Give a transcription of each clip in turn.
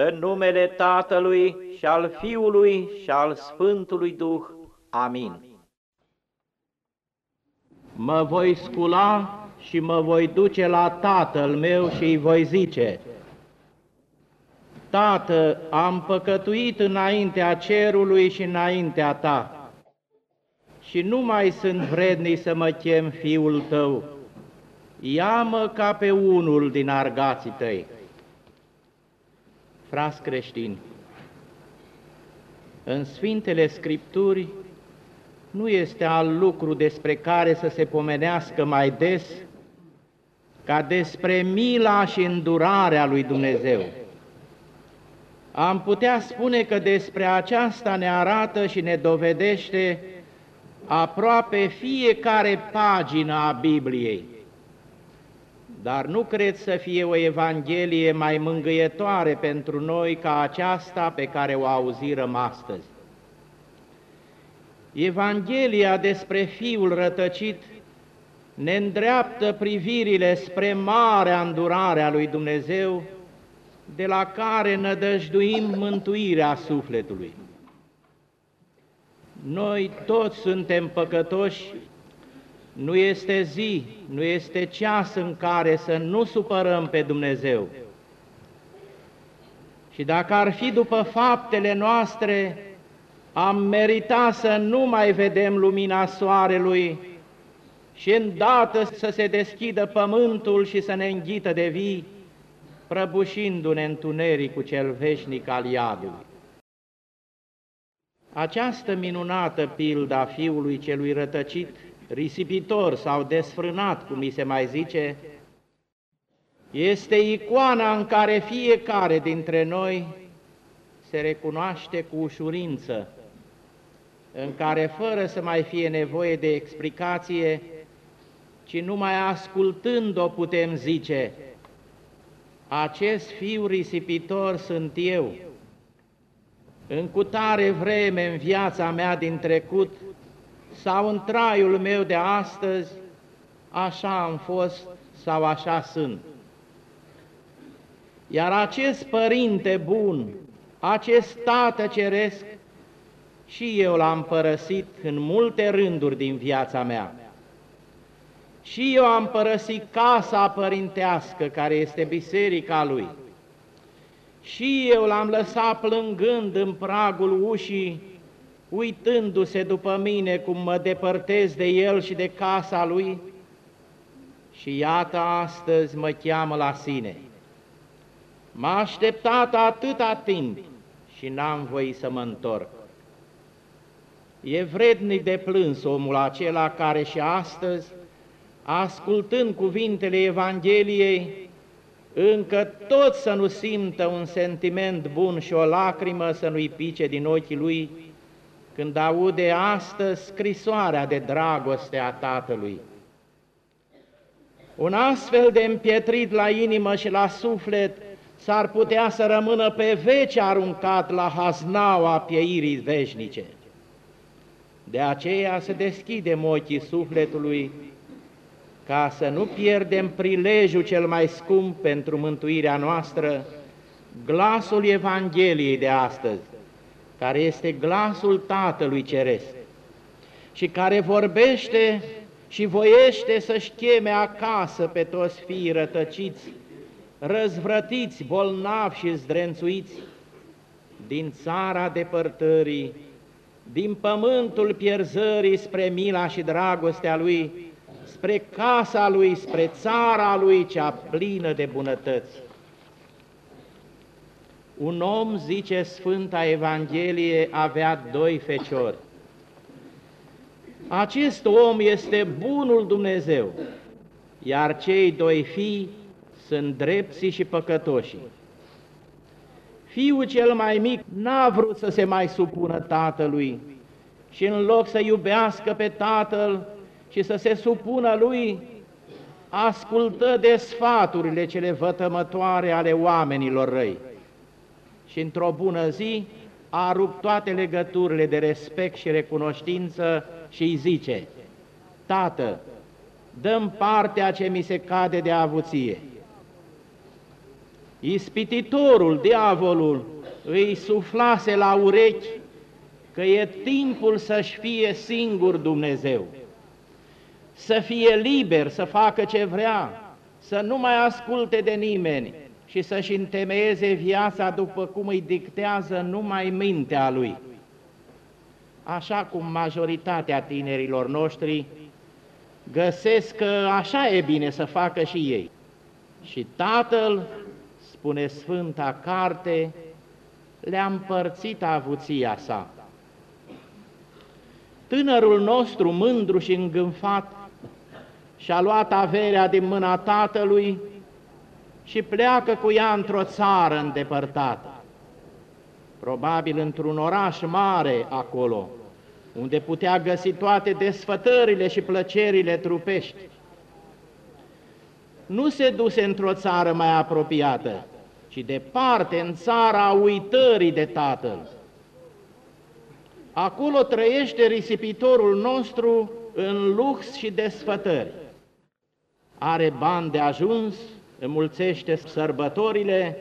În numele Tatălui și al Fiului și al Sfântului Duh. Amin. Mă voi scula și mă voi duce la Tatăl meu și îi voi zice, Tată, am păcătuit înaintea cerului și înaintea ta și nu mai sunt vrednic să mă chem fiul tău. Ia-mă ca pe unul din argații tăi. Fras creștini, în Sfintele Scripturi nu este al lucru despre care să se pomenească mai des ca despre mila și îndurarea lui Dumnezeu. Am putea spune că despre aceasta ne arată și ne dovedește aproape fiecare pagină a Bibliei. Dar nu cred să fie o Evanghelie mai mângâietoare pentru noi ca aceasta pe care o auzirăm astăzi. Evanghelia despre Fiul rătăcit ne îndreaptă privirile spre marea îndurare a lui Dumnezeu, de la care nădăjduim mântuirea sufletului. Noi toți suntem păcătoși, nu este zi, nu este ceas în care să nu supărăm pe Dumnezeu. Și dacă ar fi după faptele noastre, am meritat să nu mai vedem lumina soarelui și îndată să se deschidă pământul și să ne înghită de vii, prăbușindu-ne întunericul cel veșnic al iadului. Această minunată pildă a fiului celui rătăcit, risipitor sau desfrânat, cum mi se mai zice, este icoana în care fiecare dintre noi se recunoaște cu ușurință, în care fără să mai fie nevoie de explicație, ci numai ascultând-o putem zice, acest fiu risipitor sunt eu. În cutare vreme în viața mea din trecut sau în traiul meu de astăzi, așa am fost sau așa sunt. Iar acest Părinte bun, acest Tată Ceresc, și eu l-am părăsit în multe rânduri din viața mea. Și eu am părăsit casa părintească, care este biserica lui. Și eu l-am lăsat plângând în pragul ușii, uitându-se după mine cum mă depărtez de el și de casa lui. Și iată astăzi mă cheamă la sine. M-a așteptat atâta timp și n-am voit să mă întorc. E vrednic de plâns omul acela care și astăzi ascultând cuvintele Evangheliei, încă tot să nu simtă un sentiment bun și o lacrimă să nu-i pice din ochii lui, când aude astăzi scrisoarea de dragoste a Tatălui. Un astfel de împietrit la inimă și la suflet s-ar putea să rămână pe veci aruncat la haznaua pieirii veșnice. De aceea să deschidem ochii sufletului ca să nu pierdem prilejul cel mai scump pentru mântuirea noastră, glasul Evangheliei de astăzi, care este glasul Tatălui Ceresc și care vorbește și voiește să-și cheme acasă pe toți fiii rătăciți, răzvrătiți, bolnavi și zdrențuiți, din țara depărtării, din pământul pierzării spre mila și dragostea Lui, spre casa lui, spre țara lui cea plină de bunătăți. Un om, zice Sfânta Evanghelie, avea doi feciori. Acest om este bunul Dumnezeu, iar cei doi fii sunt drepții și păcătoșii. Fiul cel mai mic n-a vrut să se mai supună tatălui și în loc să iubească pe tatăl, și să se supună lui, ascultă de sfaturile cele vătămătoare ale oamenilor răi. Și într-o bună zi a rupt toate legăturile de respect și recunoștință și îi zice, Tată, dăm partea ce mi se cade de avuție. ispititorul, diavolul, îi suflase la urechi că e timpul să-și fie singur Dumnezeu, să fie liber, să facă ce vrea, să nu mai asculte de nimeni și să-și întemeieze viața după cum îi dictează numai mintea lui. Așa cum majoritatea tinerilor noștri găsesc că așa e bine să facă și ei. Și Tatăl, spune Sfânta Carte, le-a împărțit avuția sa. Tânărul nostru, mândru și îngânfat, și-a luat averea din mâna tatălui și pleacă cu ea într-o țară îndepărtată, probabil într-un oraș mare acolo, unde putea găsi toate desfătările și plăcerile trupești. Nu se duse într-o țară mai apropiată, ci departe în țara uitării de Tatăl. Acolo trăiește risipitorul nostru în lux și desfătări. Are bani de ajuns, înmulțește sărbătorile,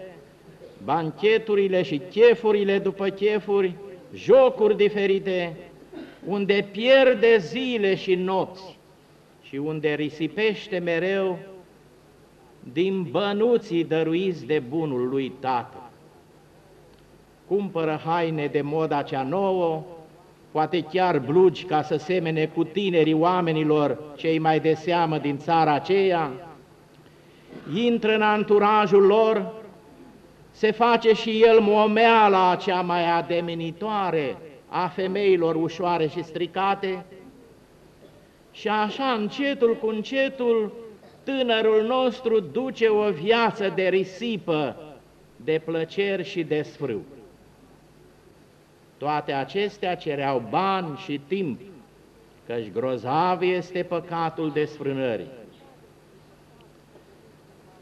bancheturile și chefurile după chefuri, jocuri diferite, unde pierde zile și nopți și unde risipește mereu din bănuții dăruiți de bunul lui tată. Cumpără haine de moda cea nouă, poate chiar blugi ca să semene cu tinerii oamenilor cei mai de seamă din țara aceea, intră în anturajul lor, se face și el momeala cea mai ademenitoare a femeilor ușoare și stricate, și așa încetul cu încetul tânărul nostru duce o viață de risipă, de plăceri și de sfrâu. Toate acestea cereau bani și timp, căci grozav este păcatul desfrânării.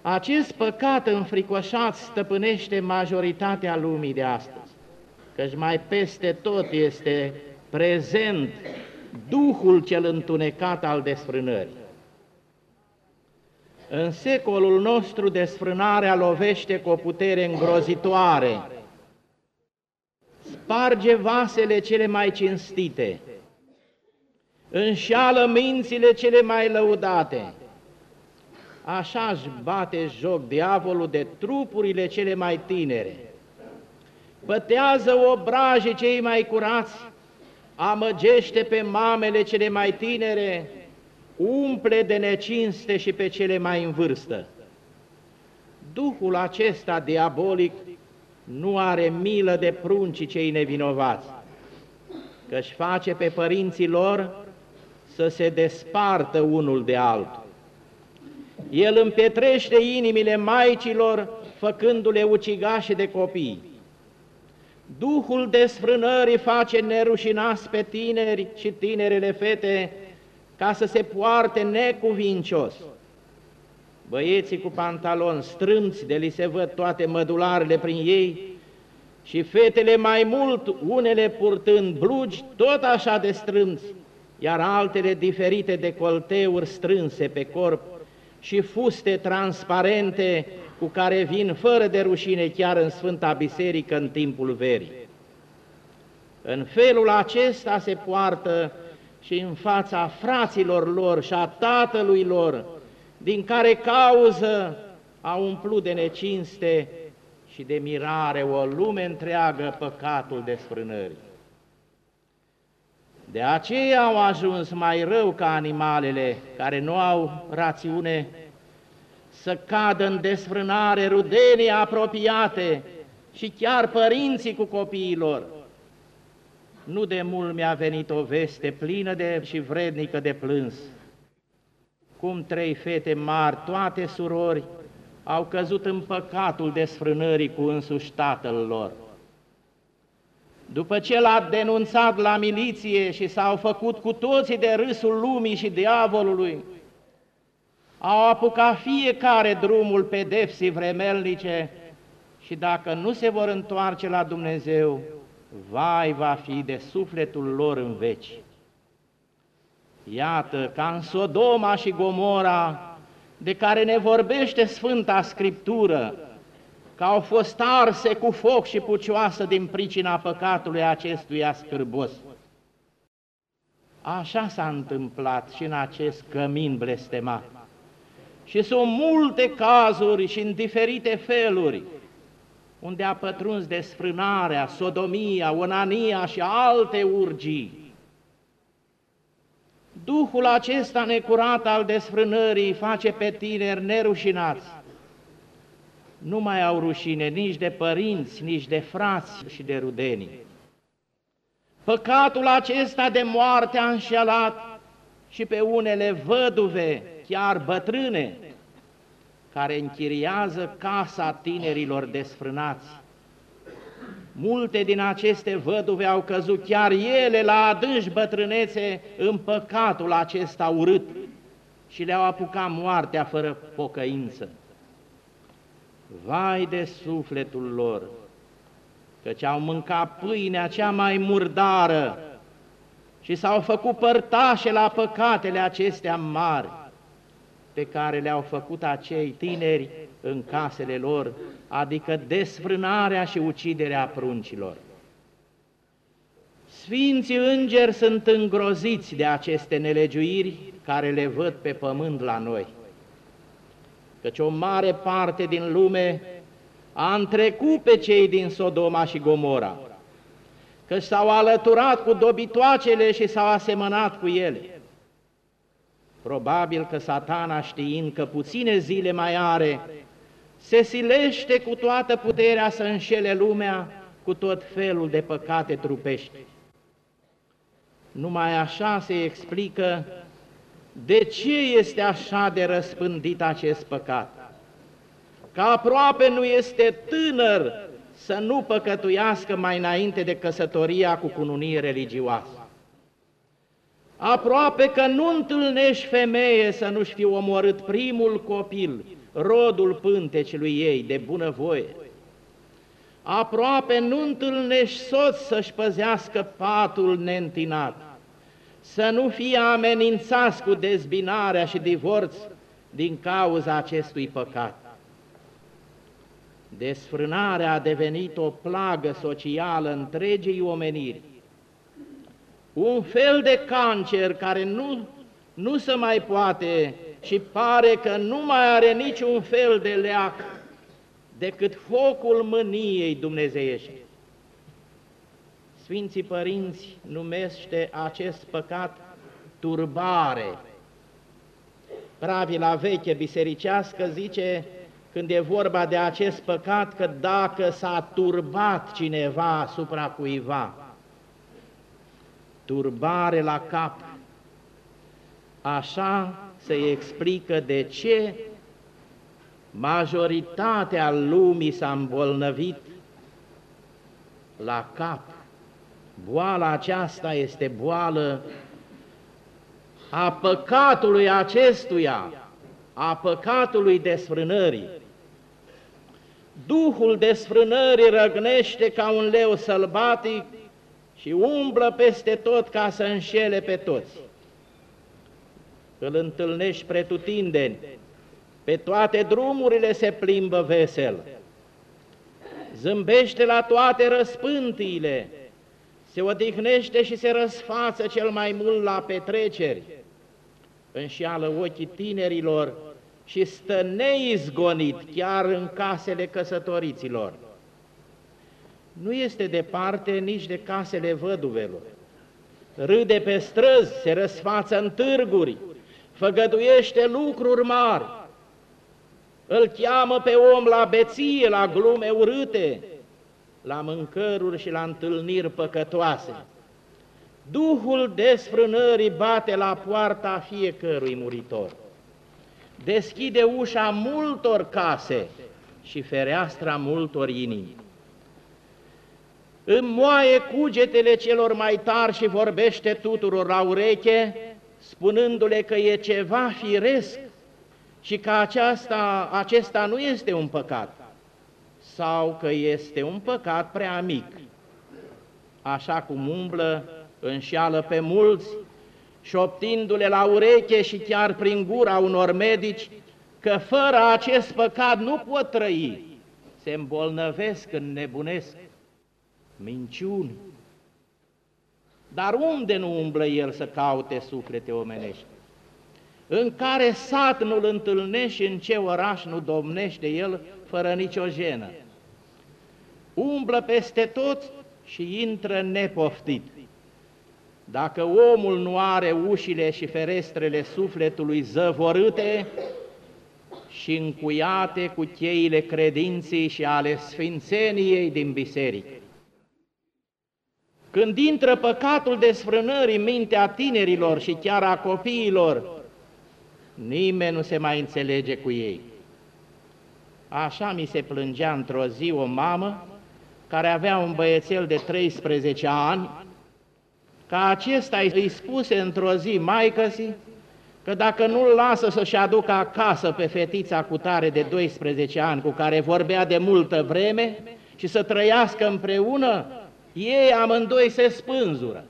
Acest păcat înfricoșat stăpânește majoritatea lumii de astăzi, căci mai peste tot este prezent Duhul cel întunecat al desfrânării. În secolul nostru desfrânarea lovește cu o putere îngrozitoare, sparge vasele cele mai cinstite, înșeală mințile cele mai lăudate, așa își bate joc diavolul de trupurile cele mai tinere, pătează obrajii cei mai curați, amăgește pe mamele cele mai tinere, umple de necinste și pe cele mai în vârstă. Duhul acesta diabolic nu are milă de pruncii cei nevinovați, că-și face pe părinții lor să se despartă unul de altul. El împietrește inimile maicilor, făcându-le ucigașe de copii. Duhul desfrânării face nerușinați pe tineri și tinerele fete ca să se poarte necuvincios. Băieții cu pantaloni strâmți, de li se văd toate mădularele prin ei, și fetele mai mult, unele purtând blugi, tot așa de strâmți, iar altele diferite de colteuri strânse pe corp și fuste transparente cu care vin fără de rușine chiar în Sfânta Biserică în timpul verii. În felul acesta se poartă și în fața fraților lor și a tatălui lor, din care cauză a umplut de necinste și de mirare o lume întreagă păcatul desfrânării. De aceea au ajuns mai rău ca animalele care nu au rațiune să cadă în desfrânare rudenii apropiate și chiar părinții cu copiilor. Nu de mult mi-a venit o veste plină de și vrednică de plâns. Cum trei fete mari, toate surori, au căzut în păcatul desfrânării cu însuși tatăl lor. După ce l-a denunțat la miliție și s-au făcut cu toții de râsul lumii și diavolului, au apucat fiecare drumul pedepsii vremelnice și dacă nu se vor întoarce la Dumnezeu, vai va fi de sufletul lor în veci. Iată, ca în Sodoma și Gomora, de care ne vorbește Sfânta Scriptură, că au fost arse cu foc și pucioasă din pricina păcatului acestuia scârbos. Așa s-a întâmplat și în acest cămin blestemat. Și sunt multe cazuri și în diferite feluri unde a pătruns desfrânarea, sodomia, onania și alte urgii. Duhul acesta necurat al desfrânării face pe tineri nerușinați. Nu mai au rușine nici de părinți, nici de frați și de rudenii. Păcatul acesta de moarte a înșelat și pe unele văduve, chiar bătrâne, care închiriază casa tinerilor desfrânați. Multe din aceste văduve au căzut chiar ele la adânci bătrânețe în păcatul acesta urât și le-au apucat moartea fără pocăință. Vai de sufletul lor, căci au mâncat pâinea cea mai murdară și s-au făcut părtașe la păcatele acestea mari pe care le-au făcut acei tineri în casele lor, adică desfrânarea și uciderea pruncilor. Sfinții îngeri sunt îngroziți de aceste nelegiuiri care le văd pe pământ la noi, căci o mare parte din lume a întrecut pe cei din Sodoma și Gomora, că s-au alăturat cu dobitoacele și s-au asemănat cu ele. Probabil că satana știind că puține zile mai are, se silește cu toată puterea să înșele lumea cu tot felul de păcate trupești. Numai așa se explică de ce este așa de răspândit acest păcat. Că aproape nu este tânăr să nu păcătuiască mai înainte de căsătoria cu cununie religioasă. Aproape că nu întâlnești femeie să nu-și fi omorât primul copil, rodul pântecului ei, de bunăvoie. Aproape nu întâlnești soț să-și păzească patul neîntinat, să nu fie amenințați cu dezbinarea și divorț din cauza acestui păcat. Desfrânarea a devenit o plagă socială întregii omeniri un fel de cancer care nu, nu se mai poate și pare că nu mai are niciun fel de leac decât focul mâniei dumnezeiești. Sfinții Părinți numește acest păcat turbare. Pravila veche bisericească zice, când e vorba de acest păcat, că dacă s-a turbat cineva asupra cuiva, turbare la cap. Așa se explică de ce majoritatea lumii s-a îmbolnăvit la cap. Boala aceasta este boală a păcatului acestuia, a păcatului desfrânării. Duhul desfrânării răgnește ca un leu sălbatic și umblă peste tot ca să înșele pe toți. Îl întâlnești pretutindeni, pe toate drumurile se plimbă vesel, zâmbește la toate răspântiile, se odihnește și se răsfață cel mai mult la petreceri, înșeală ochii tinerilor și stă neizgonit chiar în casele căsătoriților. Nu este departe nici de casele văduvelor. Râde pe străzi, se răsfață în târguri, făgăduiește lucruri mari, îl cheamă pe om la beție, la glume urâte, la mâncăruri și la întâlniri păcătoase. Duhul desfrânării bate la poarta fiecărui muritor. Deschide ușa multor case și fereastra multor inimi moaie cugetele celor mai tari și vorbește tuturor la ureche, spunându-le că e ceva firesc și că aceasta, acesta nu este un păcat, sau că este un păcat prea mic. Așa cum umblă, înșeală pe mulți, șoptindu-le la ureche și chiar prin gura unor medici, că fără acest păcat nu pot trăi, se îmbolnăvesc, înnebunesc, minciuni. Dar unde nu umblă el să caute suflete omenești? În care sat nu-l întâlnești și în ce oraș nu domnește el fără nicio jenă? Umblă peste tot și intră nepoftit. Dacă omul nu are ușile și ferestrele sufletului zăvorâte și încuiate cu cheile credinței și ale sfințeniei din biserică, când intră păcatul desfrânării mintea tinerilor și chiar a copiilor, nimeni nu se mai înțelege cu ei. Așa mi se plângea într-o zi o mamă care avea un băiețel de 13 ani, ca acesta îi spuse într-o zi maicăsii că dacă nu-l lasă să-și aducă acasă pe fetița cu tare de 12 ani, cu care vorbea de multă vreme, și să trăiască împreună, ei amândoi se spânzură.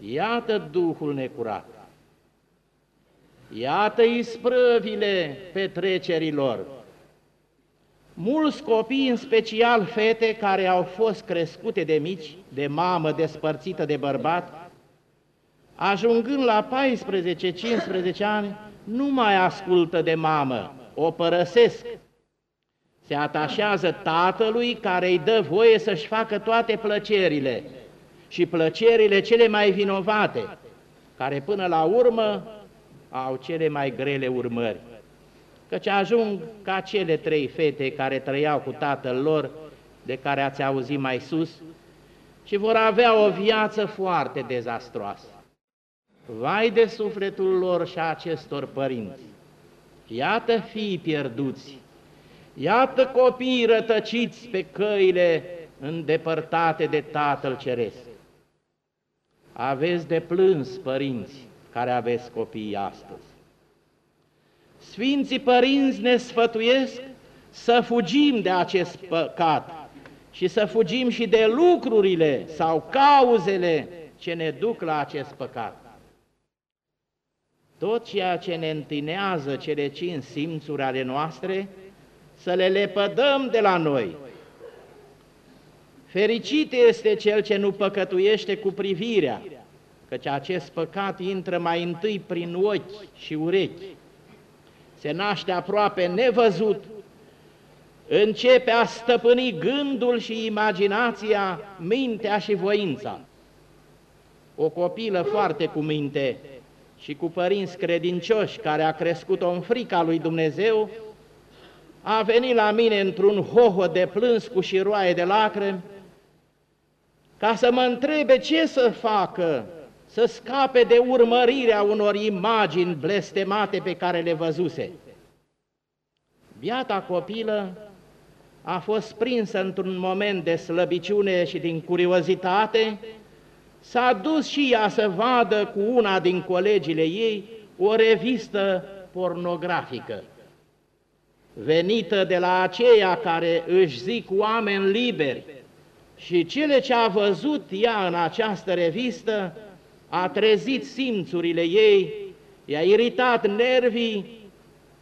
Iată Duhul necurat. Iată isprăvile petrecerilor. Mulți copii, în special fete care au fost crescute de mici, de mamă despărțită de bărbat, ajungând la 14-15 ani, nu mai ascultă de mamă, o părăsesc se atașează tatălui care îi dă voie să-și facă toate plăcerile și plăcerile cele mai vinovate, care până la urmă au cele mai grele urmări. Căci ajung ca cele trei fete care trăiau cu tatăl lor, de care ați auzit mai sus, și vor avea o viață foarte dezastroasă. Vai de sufletul lor și a acestor părinți! Iată fii pierduți, Iată copiii rătăciți pe căile îndepărtate de Tatăl Ceresc. Aveți de plâns, părinți, care aveți copii astăzi. Sfinții părinți ne sfătuiesc să fugim de acest păcat și să fugim și de lucrurile sau cauzele ce ne duc la acest păcat. Tot ceea ce ne întinează cele cinci simțuri ale noastre, să le lepădăm de la noi. Fericit este cel ce nu păcătuiește cu privirea, căci acest păcat intră mai întâi prin ochi și urechi. Se naște aproape nevăzut, începe a stăpâni gândul și imaginația, mintea și voința. O copilă foarte cu minte și cu părinți credincioși care a crescut-o în frica lui Dumnezeu, a venit la mine într-un hoho de plâns cu șiroaie de lacrimi, ca să mă întrebe ce să facă, să scape de urmărirea unor imagini blestemate pe care le văzuse. Biata copilă a fost prinsă într-un moment de slăbiciune și din curiozitate, s-a dus și ea să vadă cu una din colegile ei o revistă pornografică venită de la aceia care își zic oameni liberi și cele ce a văzut ea în această revistă a trezit simțurile ei, i-a iritat nervii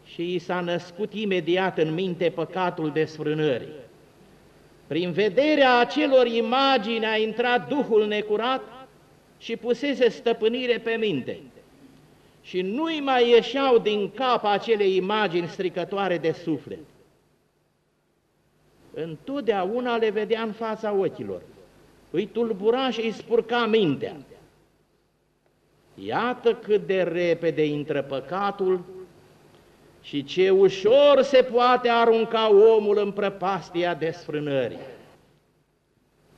și i s-a născut imediat în minte păcatul desfrânării. Prin vederea acelor imagini a intrat Duhul necurat și pusese stăpânire pe minte și nu-i mai ieșeau din cap acele imagini stricătoare de suflet. Întotdeauna le vedea în fața ochilor, îi tulbura și îi spurca mintea. Iată cât de repede intră păcatul și ce ușor se poate arunca omul în prăpastia desfrânării.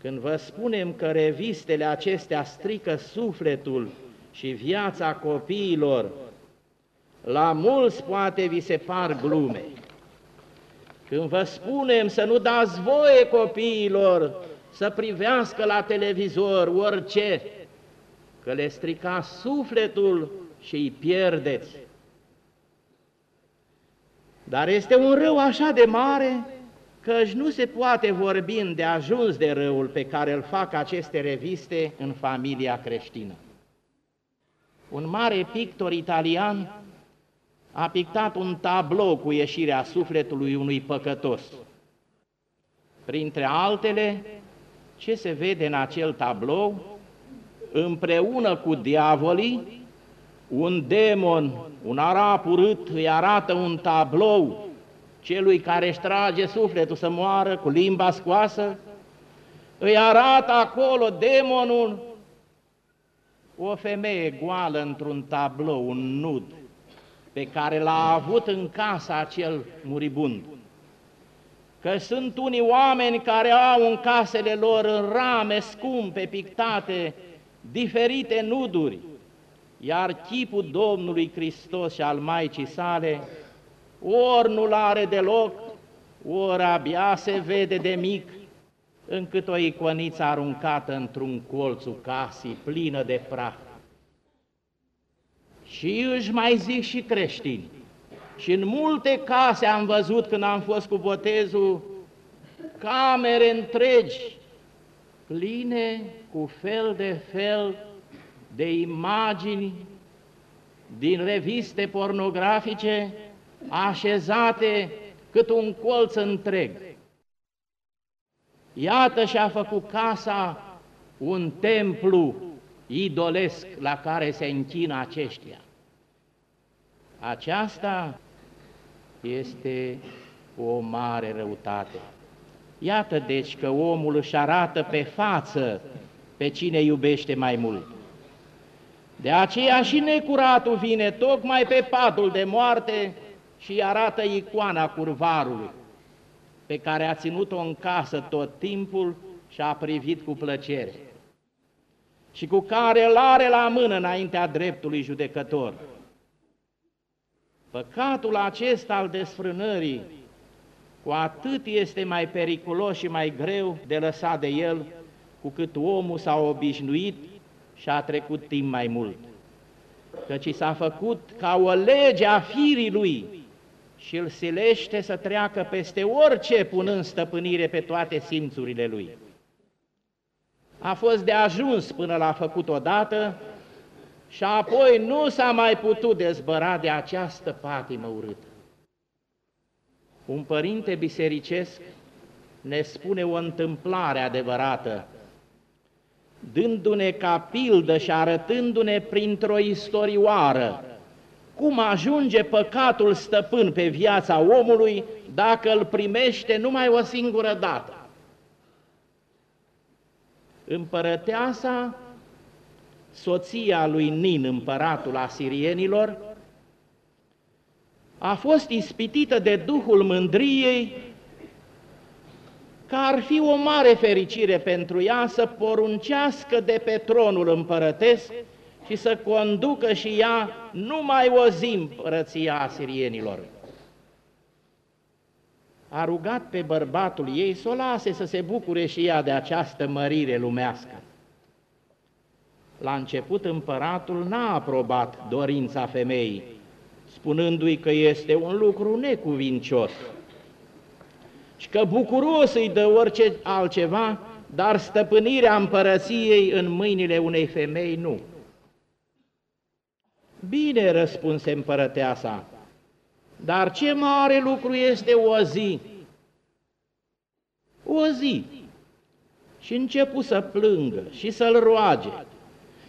Când vă spunem că revistele acestea strică sufletul și viața copiilor, la mulți poate vi se par glume. Când vă spunem să nu dați voie copiilor să privească la televizor orice, că le strica sufletul și îi pierdeți. Dar este un rău așa de mare că nu se poate vorbi de ajuns de răul pe care îl fac aceste reviste în familia creștină. Un mare pictor italian a pictat un tablou cu ieșirea sufletului unui păcătos Printre altele, ce se vede în acel tablou? Împreună cu diavolii, un demon, un arap urât, îi arată un tablou celui care își trage sufletul să moară cu limba scoasă, îi arată acolo demonul o femeie goală într-un tablou, un nud, pe care l-a avut în casa acel muribund. Că sunt unii oameni care au în casele lor în rame scumpe, pictate, diferite nuduri, iar chipul Domnului Hristos și al Maicii sale ori nu-l are deloc, ori abia se vede de mic, încât o iconiță aruncată într-un colțul casii plină de praf. Și își mai zic și creștini. Și în multe case am văzut când am fost cu botezul camere întregi, pline cu fel de fel de imagini din reviste pornografice așezate cât un colț întreg. Iată și-a făcut casa un templu idolesc la care se închină aceștia. Aceasta este o mare răutate. Iată deci că omul își arată pe față pe cine iubește mai mult. De aceea și necuratul vine tocmai pe patul de moarte și arată icoana curvarului, pe care a ținut-o în casă tot timpul și a privit cu plăcere și cu care îl are la mână înaintea dreptului judecător. Păcatul acesta al desfrânării cu atât este mai periculos și mai greu de lăsat de el, cu cât omul s-a obișnuit și a trecut timp mai mult. Căci s-a făcut ca o lege a firii lui și îl silește să treacă peste orice punând stăpânire pe toate simțurile lui. A fost de ajuns până l-a făcut odată și apoi nu s-a mai putut dezbăra de această patimă urâtă. Un părinte bisericesc ne spune o întâmplare adevărată, dându-ne ca pildă și arătându-ne printr-o istorioară cum ajunge păcatul stăpân pe viața omului dacă îl primește numai o singură dată. Împărăteasa, soția lui Nin, împăratul asirienilor, a fost ispitită de duhul mândriei că ar fi o mare fericire pentru ea să poruncească de pe tronul împărătesc și să conducă și ea numai o zi împărăția asirienilor. A rugat pe bărbatul ei să o lase să se bucure și ea de această mărire lumească. La început împăratul n-a aprobat dorința femeii, spunându-i că este un lucru necuvincios și că bucuros îi dă orice altceva, dar stăpânirea împărăției în mâinile unei femei nu. Bine, răspunse împărăteasa, dar ce mare lucru este o zi? O zi. Și începu să plângă și să-l roage,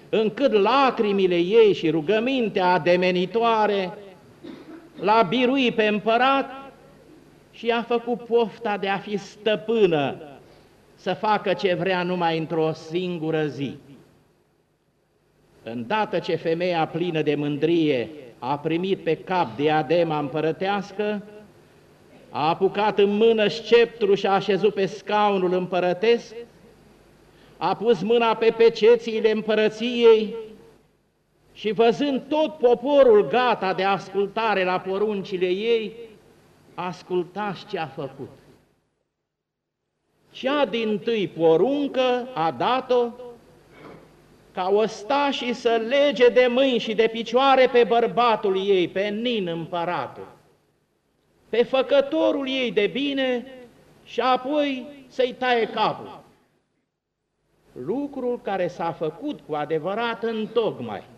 încât lacrimile ei și rugămintea ademenitoare l-a birui pe împărat și a făcut pofta de a fi stăpână, să facă ce vrea numai într-o singură zi. Îndată ce femeia plină de mândrie a primit pe cap diadema împărătească, a apucat în mână sceptru și a așezut pe scaunul împărătesc, a pus mâna pe pecețiile împărăției și văzând tot poporul gata de ascultare la poruncile ei, ascultați ce a făcut. Cea din tâi poruncă a dat-o ca ostașii să lege de mâini și de picioare pe bărbatul ei, pe Nin împăratul, pe făcătorul ei de bine și apoi să-i taie capul. Lucrul care s-a făcut cu adevărat în tocmai.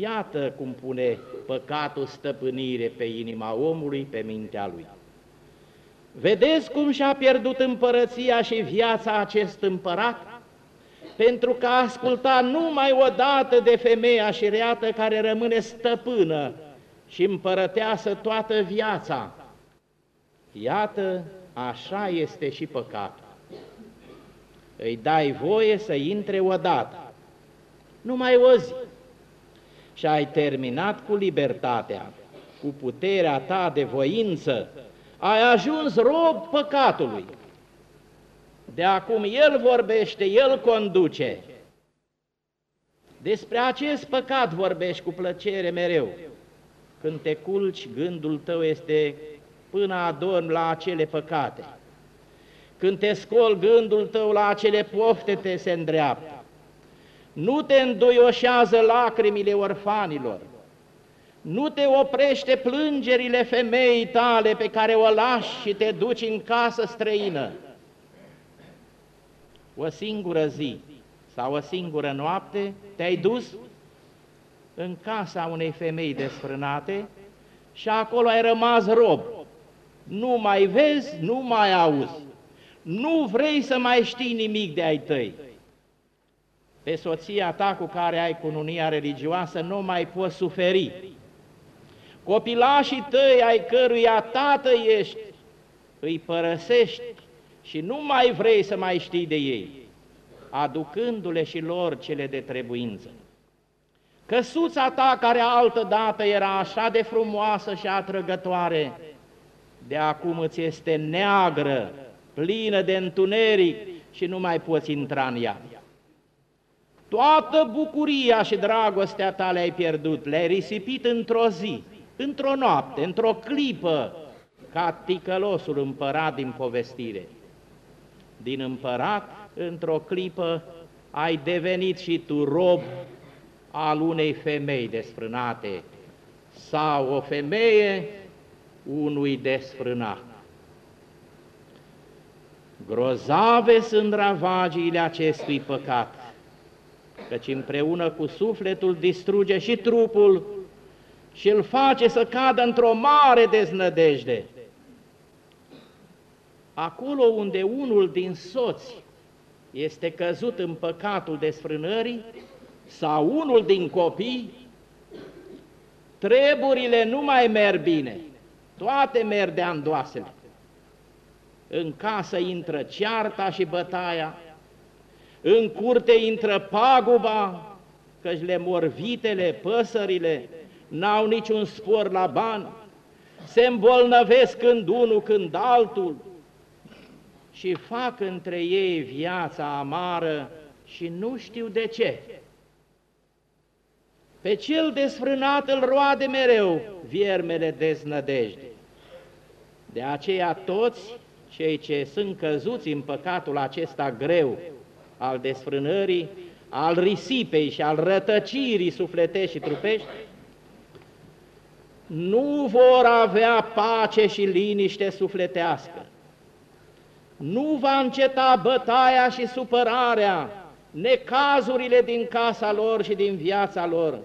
Iată cum pune păcatul stăpânire pe inima omului, pe mintea lui. Vedeți cum și-a pierdut împărăția și viața acest împărat? Pentru că a ascultat numai o dată de femeia și reată care rămâne stăpână și împărăteasă toată viața. Iată, așa este și păcatul. Îi dai voie să intre odată, numai o zi, și ai terminat cu libertatea, cu puterea ta de voință, ai ajuns rob păcatului. De acum El vorbește, El conduce. Despre acest păcat vorbești cu plăcere mereu. Când te culci, gândul tău este până adormi la acele păcate. Când te scol, gândul tău la acele pofte te se îndreaptă. Nu te înduioșează lacrimile orfanilor, nu te oprește plângerile femeii tale pe care o lași și te duci în casă străină. O singură zi sau o singură noapte te-ai dus în casa unei femei desfrânate și acolo ai rămas rob. Nu mai vezi, nu mai auzi. Nu vrei să mai știi nimic de ai tăi. Pe soția ta cu care ai cununia religioasă nu mai poți suferi. Copilașii tăi ai căruia tată ești, îi părăsești și nu mai vrei să mai știi de ei, aducându-le și lor cele de trebuință. Căsuța ta care altă dată era așa de frumoasă și atrăgătoare, de acum îți este neagră, plină de întuneric și nu mai poți intra în ea. Toată bucuria și dragostea ta le-ai pierdut, le-ai risipit într-o zi, într-o noapte, într-o clipă, ca ticălosul împărat din povestire. Din împărat, într-o clipă, ai devenit și tu rob al unei femei desfrânate sau o femeie unui desfrânat. Grozave sunt ravagiile acestui păcat, căci împreună cu sufletul distruge și trupul și îl face să cadă într-o mare deznădejde. Acolo unde unul din soți este căzut în păcatul desfrânării sau unul din copii, treburile nu mai merg bine, toate merg de andoasele. În casă intră cearta și bătaia, în curte intră paguba, căci le mor vitele, păsările, n-au niciun spor la bani, se îmbolnăvesc când unul, când altul și fac între ei viața amară și nu știu de ce. Pe cel desfrânat îl roade mereu viermele deznădejde. De aceea toți cei ce sunt căzuți în păcatul acesta greu al desfrânării, al risipei și al rătăcirii sufletești și trupești, nu vor avea pace și liniște sufletească. Nu va înceta bătaia și supărarea, necazurile din casa lor și din viața lor,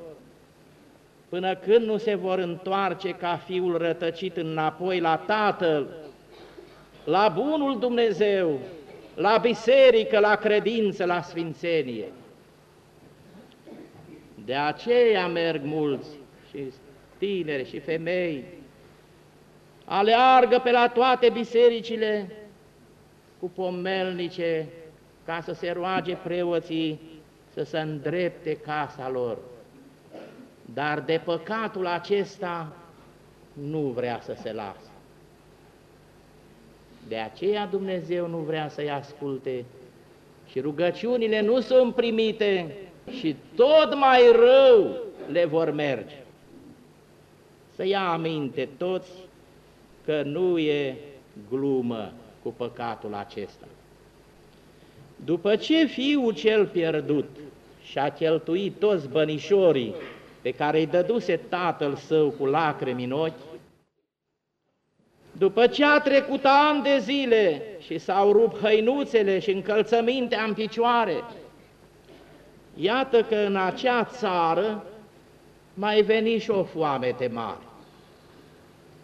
până când nu se vor întoarce ca fiul rătăcit înapoi la Tatăl, la bunul Dumnezeu, la biserică, la credință, la sfințenie. De aceea merg mulți și tineri și femei, aleargă pe la toate bisericile cu pomelnice ca să se roage preoții să se îndrepte casa lor. Dar de păcatul acesta nu vrea să se lasă. De aceea Dumnezeu nu vrea să-i asculte și rugăciunile nu sunt primite și tot mai rău le vor merge. Să ia aminte toți că nu e glumă cu păcatul acesta. După ce fiul cel pierdut și-a cheltuit toți bănișorii pe care îi dăduse tatăl său cu lacrimi în ochi, după ce a trecut ani de zile și s-au rupt hăinuțele și încălțămintea în picioare, iată că în acea țară mai veni și o foamete mare.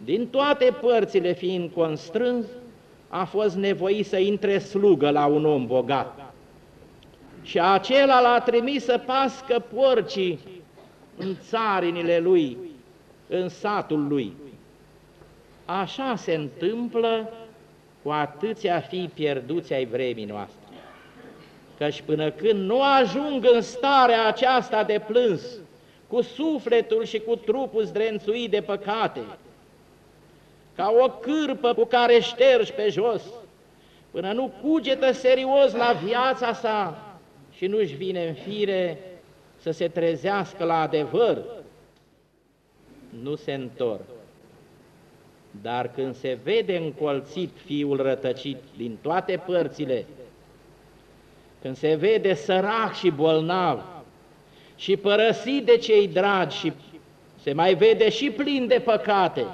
Din toate părțile fiind constrâns a fost nevoit să intre slugă la un om bogat. Și acela l-a trimis să pască porcii în țarinile lui, în satul lui. Așa se întâmplă cu atâția fii pierduți ai vremii noastre. Căci până când nu ajung în starea aceasta de plâns, cu sufletul și cu trupul zdrențuit de păcate, ca o cârpă cu care ștergi pe jos, până nu cugetă serios la viața sa și nu-și vine în fire să se trezească la adevăr, nu se întorc. Dar când se vede încolțit fiul rătăcit din toate părțile, când se vede sărac și bolnav și părăsit de cei dragi și se mai vede și plin de păcate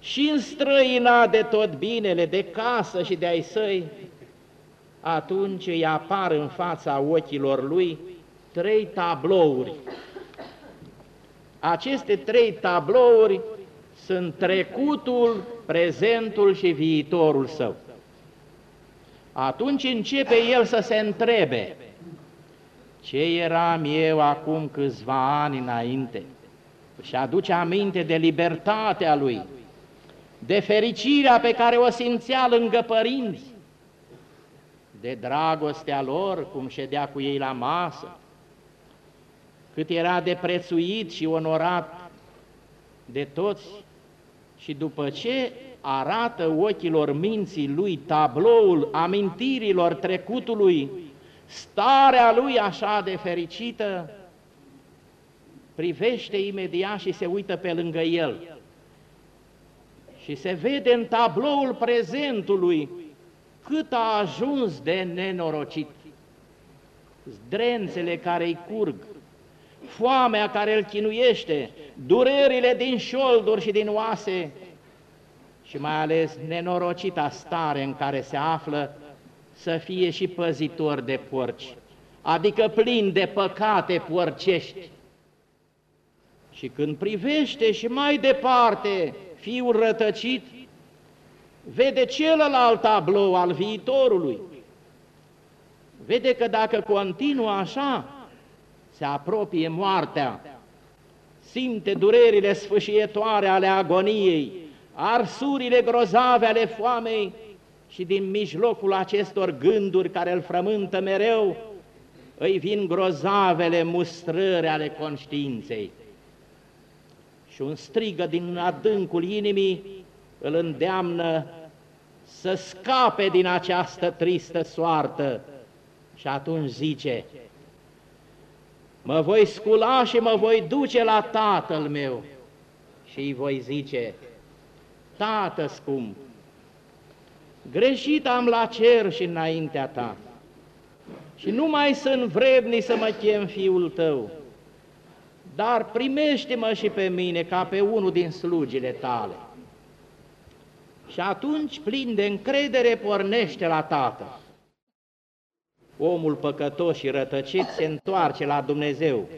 și înstrăina de tot binele, de casă și de ai săi, atunci îi apar în fața ochilor lui trei tablouri. Aceste trei tablouri sunt trecutul, prezentul și viitorul său. Atunci începe el să se întrebe, ce eram eu acum câțiva ani înainte? Și aduce aminte de libertatea lui, de fericirea pe care o simțea lângă părinți, de dragostea lor, cum ședea cu ei la masă, cât era de prețuit și onorat de toți și după ce arată ochilor minții lui tabloul amintirilor trecutului, starea lui așa de fericită, privește imediat și se uită pe lângă el. Și se vede în tabloul prezentului cât a ajuns de nenorocit. Zdrențele care îi curg, foamea care îl chinuiește, durerile din șolduri și din oase și mai ales nenorocita stare în care se află să fie și păzitor de porci, adică plin de păcate porcești. Și când privește și mai departe fiul rătăcit, vede celălalt tablou al viitorului. Vede că dacă continuă așa, se apropie moartea, simte durerile sfâșietoare ale agoniei, arsurile grozave ale foamei și din mijlocul acestor gânduri care îl frământă mereu, îi vin grozavele mustrări ale conștiinței. Și un strigă din adâncul inimii îl îndeamnă să scape din această tristă soartă și atunci zice, mă voi scula și mă voi duce la tatăl meu. Și îi voi zice, Tată scump, greșit am la cer și înaintea ta. Și nu mai sunt vredni să mă chem fiul tău, dar primește-mă și pe mine ca pe unul din slugile tale. Și atunci, plin de încredere, pornește la Tatăl omul păcătos și rătăcit se întoarce la Dumnezeu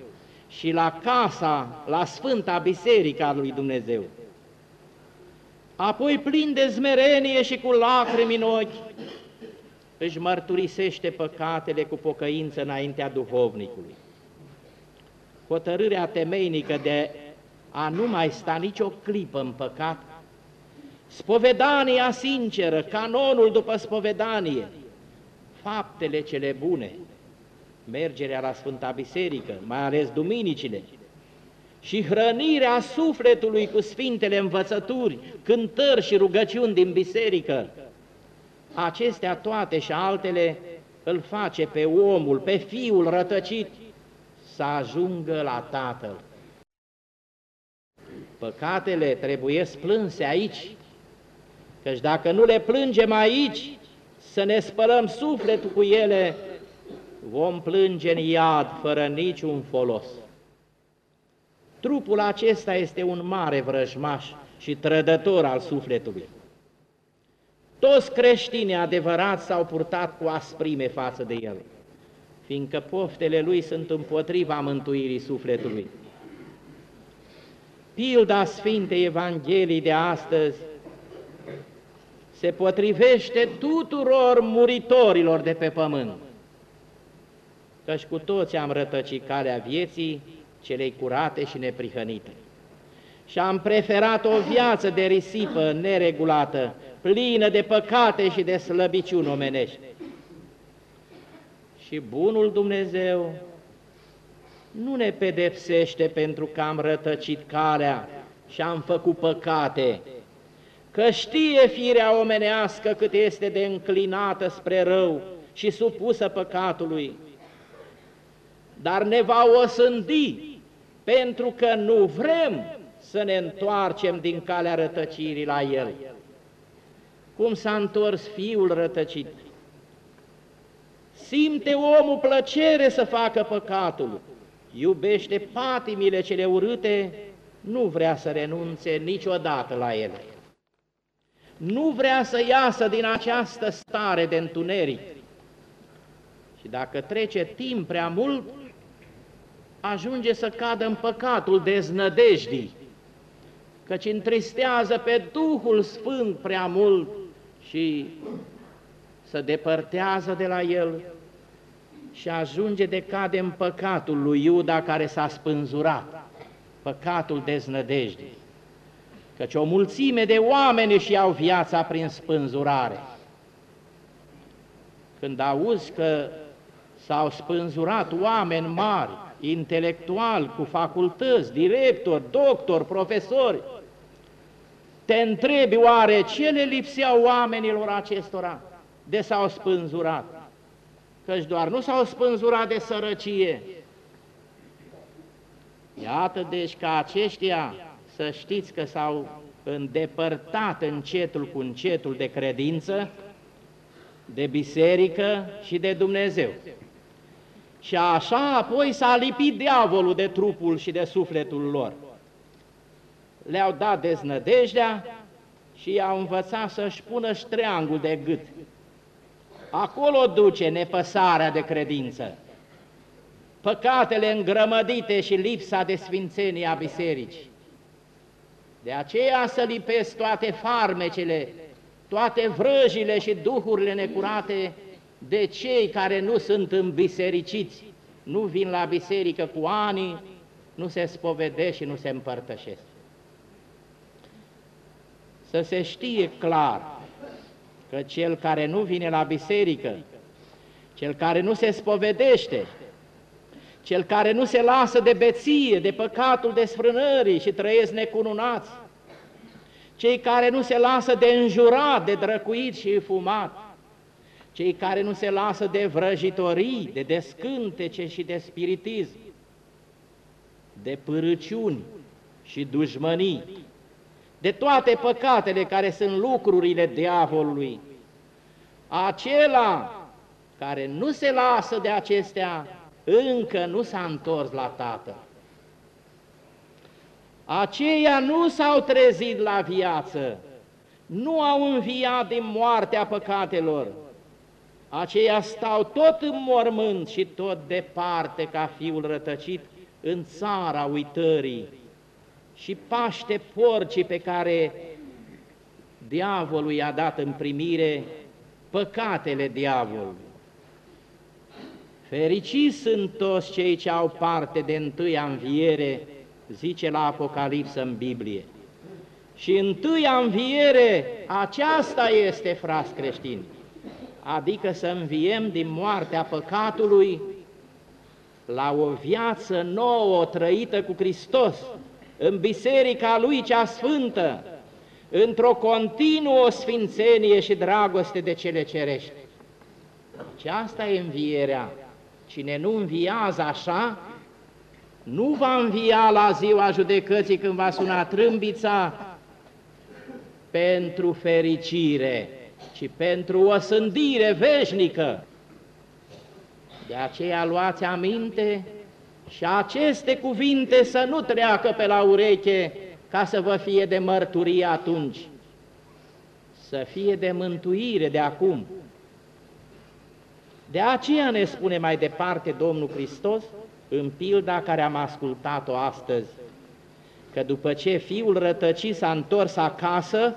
și la casa, la Sfânta Biserică a lui Dumnezeu. Apoi, plin de zmerenie și cu lacrimi în ochi, își mărturisește păcatele cu pocăință înaintea duhovnicului. Hotărârea temeinică de a nu mai sta nicio clipă în păcat, spovedania sinceră, canonul după spovedanie, faptele cele bune, mergerea la Sfânta Biserică, mai ales duminicile, și hrănirea sufletului cu sfintele învățături, cântări și rugăciuni din biserică, acestea toate și altele îl face pe omul, pe fiul rătăcit, să ajungă la Tatăl. Păcatele trebuie plânse aici, căci dacă nu le plângem aici, să ne spălăm sufletul cu ele, vom plânge în iad fără niciun folos. Trupul acesta este un mare vrăjmaș și trădător al sufletului. Toți creștinii adevărați s-au purtat cu asprime față de el, fiindcă poftele lui sunt împotriva mântuirii sufletului. Pilda Sfintei Evangheliei de astăzi se potrivește tuturor muritorilor de pe pământ, căci cu toți am rătăcit calea vieții, celei curate și neprihănite. Și am preferat o viață de risipă neregulată, plină de păcate și de slăbiciuni omenești. Și bunul Dumnezeu nu ne pedepsește pentru că am rătăcit calea și am făcut păcate, că știe firea omenească cât este de înclinată spre rău și supusă păcatului, dar ne va osândi pentru că nu vrem să ne întoarcem din calea rătăcirii la El. Cum s-a întors fiul rătăcit? Simte omul plăcere să facă păcatul, iubește patimile cele urâte, nu vrea să renunțe niciodată la ele. Nu vrea să iasă din această stare de întuneric. Și dacă trece timp prea mult, ajunge să cadă în păcatul deznădejdii, căci întristează pe Duhul Sfânt prea mult și să depărtează de la el și ajunge de cade în păcatul lui Iuda care s-a spânzurat, păcatul deznădejdii. Căci o mulțime de oameni își iau viața prin spânzurare. Când auzi că s-au spânzurat oameni mari, intelectuali, cu facultăți, directori, doctori, profesori, te întrebi oare ce le lipseau oamenilor acestora de s-au spânzurat? Căci doar nu s-au spânzurat de sărăcie. Iată deci că aceștia, să știți că s-au îndepărtat încetul cu încetul de credință, de biserică și de Dumnezeu. Și așa apoi s-a lipit diavolul de trupul și de sufletul lor le-au dat deznădejdea și i-au învățat să-și pună ștreangul de gât. Acolo duce nepăsarea de credință, păcatele îngrămădite și lipsa de sfințenie a bisericii. De aceea să lipesc toate farmecele, toate vrăjile și duhurile necurate de cei care nu sunt îmbisericiți, nu vin la biserică cu ani, nu se spovedește și nu se împărtășesc. Să se știe clar că cel care nu vine la biserică, cel care nu se spovedește, cel care nu se lasă de beție, de păcatul desfrânării și trăiesc necununați, cei care nu se lasă de înjurat, de drăcuit și fumat, cei care nu se lasă de vrăjitorii, de descântece și de spiritism, de părăciuni și dușmănii, de toate păcatele care sunt lucrurile diavolului. Acela care nu se lasă de acestea, încă nu s-a întors la Tatăl. Aceia nu s-au trezit la viață, nu au înviat din moartea păcatelor. Aceia stau tot în mormânt și tot departe ca fiul rătăcit în țara uitării și paște porcii pe care diavolul i-a dat în primire păcatele diavolului. Fericiți sunt toți cei ce au parte de întâia înviere, zice la Apocalipsă în Biblie. Și întâia înviere, aceasta este, frați creștini, adică să înviem din moartea păcatului la o viață nouă trăită cu Hristos, în biserica lui cea sfântă, într-o continuă sfințenie și dragoste de cele cerești. Și asta e învierea. Cine nu înviază așa, nu va învia la ziua judecății când va suna trâmbița pentru fericire, ci pentru o sândire veșnică. De aceea luați aminte și aceste cuvinte să nu treacă pe la ureche ca să vă fie de mărturie atunci, să fie de mântuire de acum. De aceea ne spune mai departe Domnul Hristos, în pilda care am ascultat-o astăzi, că după ce fiul rătăcit s-a întors acasă,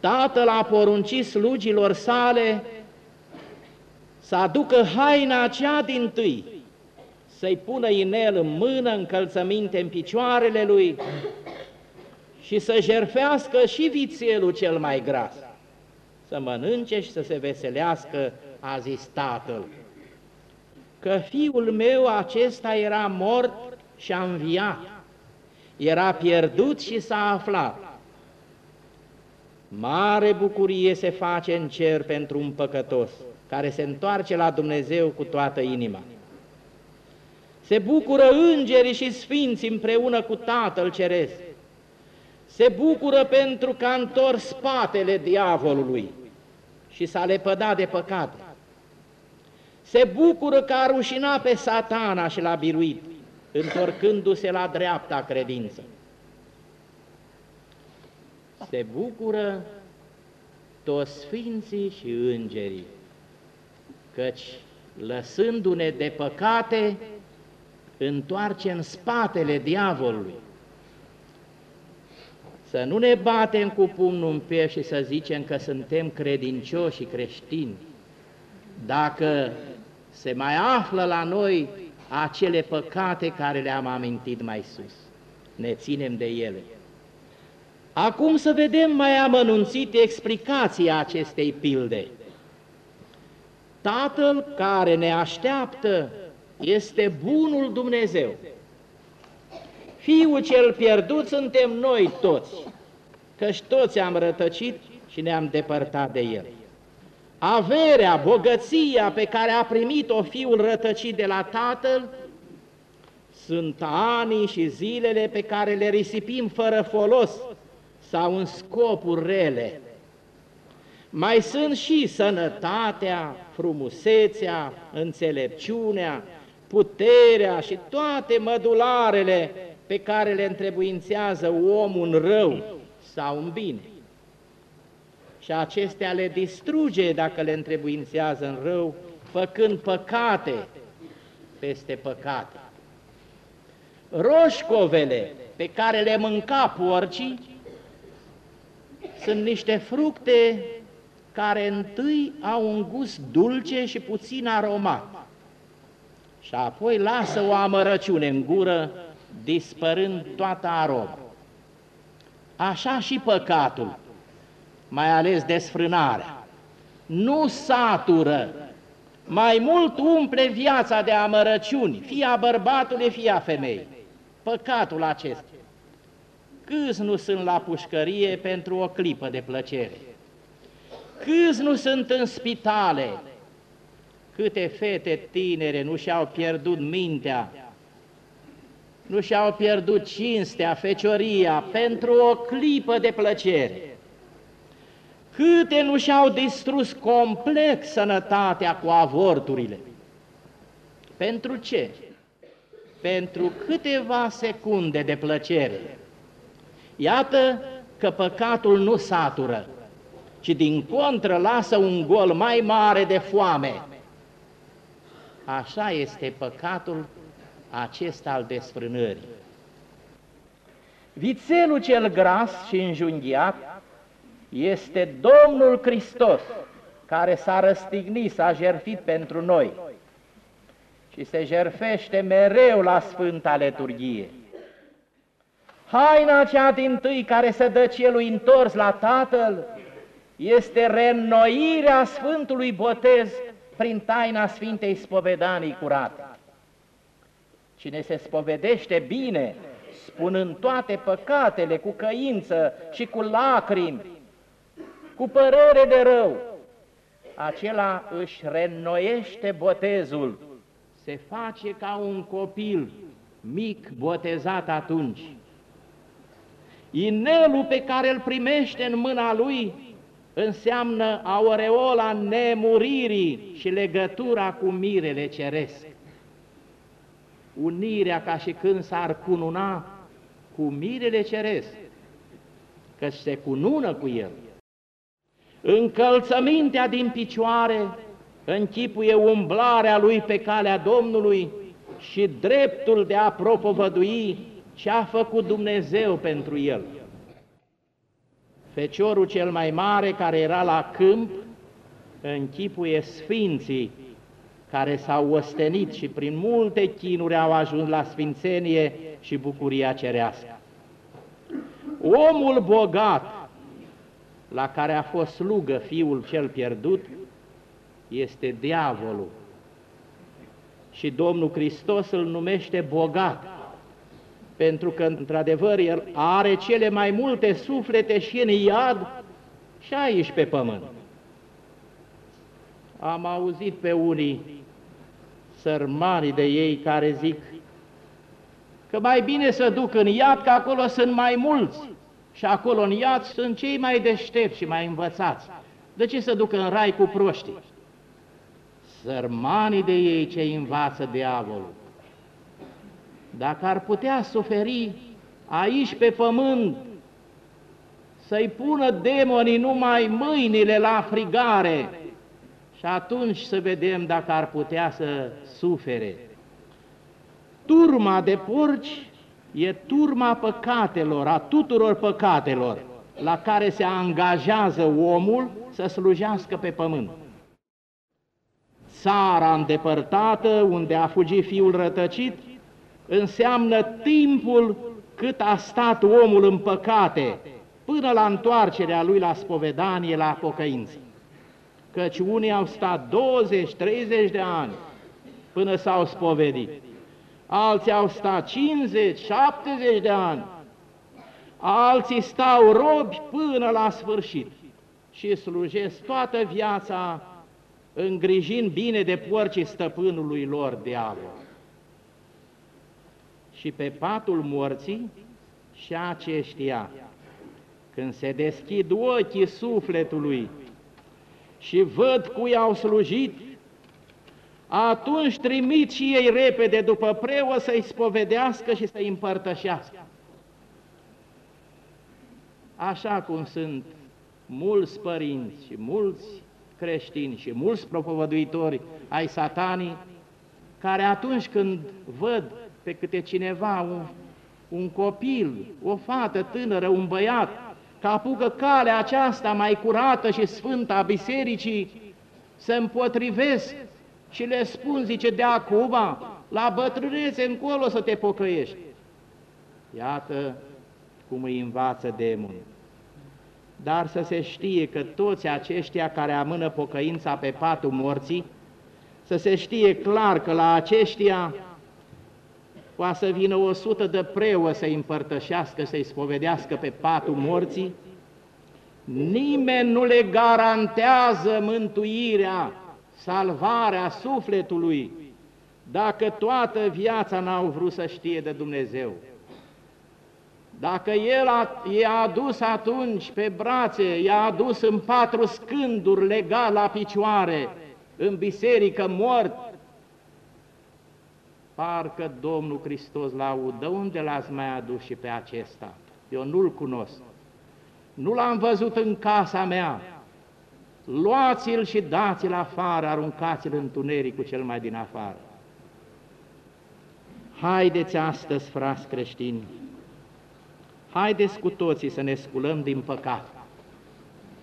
Tatăl a poruncit slugilor sale să aducă haina cea din tâi, să-i pună inel în mână, încălțăminte în picioarele lui și să jerfească și vițelul cel mai gras, să mănânce și să se veselească, a zis tatăl, că fiul meu acesta era mort și a înviat, era pierdut și s-a aflat. Mare bucurie se face în cer pentru un păcătos care se întoarce la Dumnezeu cu toată inima. Se bucură îngerii și sfinții împreună cu Tatăl Ceresc. Se bucură pentru că a întors spatele diavolului și s-a lepădat de păcate. Se bucură că a rușinat pe satana și l-a biruit, întorcându-se la dreapta credință. Se bucură toți sfinții și îngerii, căci lăsându-ne de păcate, întoarce în spatele diavolului. Să nu ne batem cu pumnul în piept și să zicem că suntem credincioși și creștini. Dacă se mai află la noi acele păcate care le-am amintit mai sus, ne ținem de ele. Acum să vedem mai amănunțit explicația acestei pilde. Tatăl care ne așteaptă este bunul Dumnezeu. Fiul cel pierdut suntem noi toți, căci toți am rătăcit și ne-am depărtat de El. Averea, bogăția pe care a primit-o fiul rătăcit de la tatăl, sunt anii și zilele pe care le risipim fără folos sau în scopuri rele. Mai sunt și sănătatea, frumusețea, înțelepciunea, puterea și toate mădularele pe care le întrebuințează omul în rău sau în bine. Și acestea le distruge dacă le întrebuințează în rău, făcând păcate peste păcate. Roșcovele pe care le mânca porcii sunt niște fructe care întâi au un gust dulce și puțin aromat și apoi lasă o amărăciune în gură, dispărând toată aroma. Așa și păcatul, mai ales desfrânarea, nu satură, mai mult umple viața de amărăciuni, fie a bărbatului, fie a femeii. Păcatul acesta. Câți nu sunt la pușcărie pentru o clipă de plăcere? Câți nu sunt în spitale? Câte fete tinere nu și-au pierdut mintea, nu și-au pierdut cinstea, fecioria pentru o clipă de plăcere? Câte nu și-au distrus complet sănătatea cu avorturile? Pentru ce? Pentru câteva secunde de plăcere. Iată că păcatul nu satură, ci din contră lasă un gol mai mare de foame. Așa este păcatul acesta al desfrânării. Vițelul cel gras și înjunghiat este Domnul Hristos, care s-a răstignit, s-a jertfit pentru noi și se jerfește mereu la Sfânta Leturghie. Haina cea din tâi care se dă celui întors la Tatăl este reînnoirea Sfântului Botez prin taina Sfintei Spovedanii curate. Cine se spovedește bine, spunând toate păcatele cu căință și cu lacrimi, cu părere de rău, acela își reînnoiește botezul, se face ca un copil mic botezat atunci. Inelul pe care îl primește în mâna lui înseamnă aureola nemuririi și legătura cu mirele ceresc. Unirea ca și când s-ar cununa cu mirele ceresc, că se cunună cu el. Încălțămintea din picioare închipuie umblarea lui pe calea Domnului și dreptul de a propovădui ce a făcut Dumnezeu pentru el. Feciorul cel mai mare care era la câmp închipuie sfinții care s-au ostenit și prin multe chinuri au ajuns la sfințenie și bucuria cerească. Omul bogat, la care a fost slugă fiul cel pierdut, este diavolul. Și Domnul Hristos îl numește bogat, pentru că, într-adevăr, el are cele mai multe suflete și în iad și aici pe pământ. Am auzit pe unii sărmani de ei care zic că mai bine să duc în iad, că acolo sunt mai mulți și acolo în iad sunt cei mai deștepți și mai învățați. De ce să duc în rai cu proștii? Sărmanii de ei ce învață diavolul. Dacă ar putea suferi aici pe pământ, să-i pună demonii numai mâinile la frigare și atunci să vedem dacă ar putea să sufere. Turma de porci e turma păcatelor, a tuturor păcatelor, la care se angajează omul să slujească pe pământ. Țara îndepărtată, unde a fugit fiul rătăcit, înseamnă timpul cât a stat omul în păcate, până la întoarcerea lui la spovedanie, la pocăință. Căci unii au stat 20-30 de ani până s-au spovedit, alții au stat 50-70 de ani, alții stau robi până la sfârșit și slujesc toată viața îngrijind bine de porcii stăpânului lor, diavol. Și pe patul morții și aceștia, când se deschid ochii sufletului și văd cui au slujit, atunci trimit și ei repede după preot să-i spovedească și să-i împărtășească. Așa cum sunt mulți părinți și mulți creștini și mulți propovăduitori ai satanii, care atunci când văd pe câte cineva, un, un copil, o fată tânără, un băiat, că apucă calea aceasta mai curată și sfântă a bisericii, se împotrivesc și le spun, zice, de acum, la bătrânețe încolo să te pocăiești. Iată cum îi învață demonul dar să se știe că toți aceștia care amână pocăința pe patul morții, să se știe clar că la aceștia poate să vină o sută de preoți să-i împărtășească, să-i spovedească pe patul morții, nimeni nu le garantează mântuirea, salvarea sufletului, dacă toată viața n-au vrut să știe de Dumnezeu. Dacă el a, i-a adus atunci pe brațe, i-a adus în patru scânduri legat la picioare, în biserică mort, parcă Domnul Hristos laudă, unde l-ați mai adus și pe acesta? Eu nu-l cunosc. Nu l-am văzut în casa mea. Luați-l și dați-l afară, aruncați-l în cu cel mai din afară. Haideți astăzi, frați creștini, haideți cu toții să ne sculăm din păcat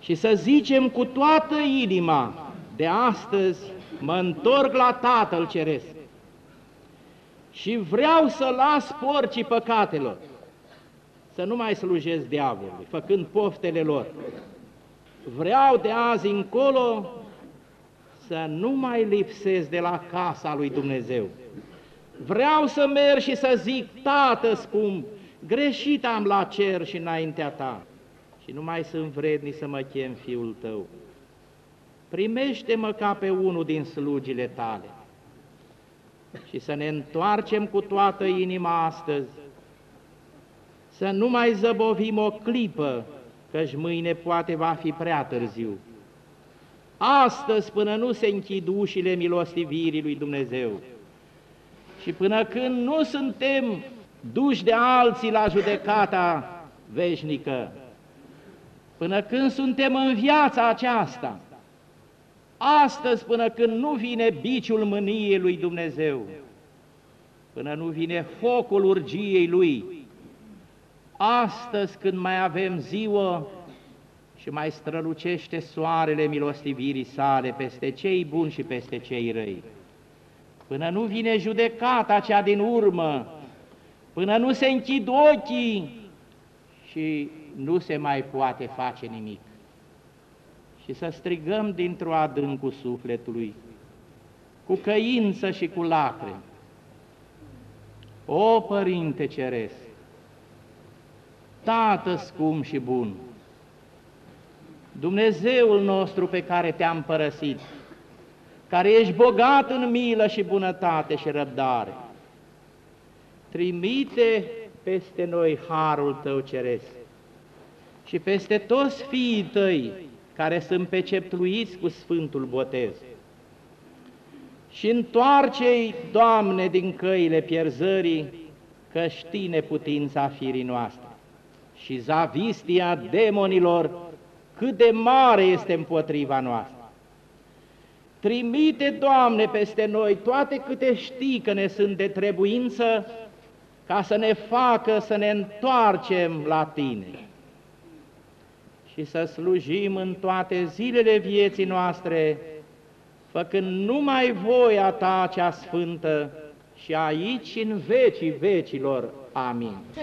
și să zicem cu toată inima, de astăzi mă întorc la Tatăl Ceresc și vreau să las porcii păcatelor, să nu mai slujesc diavolului, făcând poftele lor. Vreau de azi încolo să nu mai lipsesc de la casa lui Dumnezeu. Vreau să merg și să zic, Tată scump, greșit am la cer și înaintea ta și nu mai sunt vredni să mă chem fiul tău. Primește-mă ca pe unul din slugile tale și să ne întoarcem cu toată inima astăzi, să nu mai zăbovim o clipă, căci mâine poate va fi prea târziu. Astăzi, până nu se închid ușile milostivirii lui Dumnezeu și până când nu suntem duși de alții la judecata veșnică. Până când suntem în viața aceasta, astăzi până când nu vine biciul mâniei lui Dumnezeu, până nu vine focul urgiei lui, astăzi când mai avem ziua, și mai strălucește soarele milostivirii sale peste cei buni și peste cei răi. Până nu vine judecata cea din urmă, până nu se închid ochii și nu se mai poate face nimic. Și să strigăm dintr-o adâncul sufletului, cu căință și cu lacrimi. O, Părinte Ceresc, Tată scump și bun, Dumnezeul nostru pe care te-am părăsit, care ești bogat în milă și bunătate și răbdare, trimite peste noi harul Tău ceresc și peste toți fiii Tăi care sunt peceptluiți cu Sfântul Botez. Și întoarce-i, Doamne, din căile pierzării, că știi neputința firii noastre și zavistia demonilor cât de mare este împotriva noastră. Trimite, Doamne, peste noi toate câte știi că ne sunt de trebuință, ca să ne facă să ne întoarcem la Tine și să slujim în toate zilele vieții noastre, făcând numai voia Ta cea sfântă și aici în vecii vecilor. Amin. Să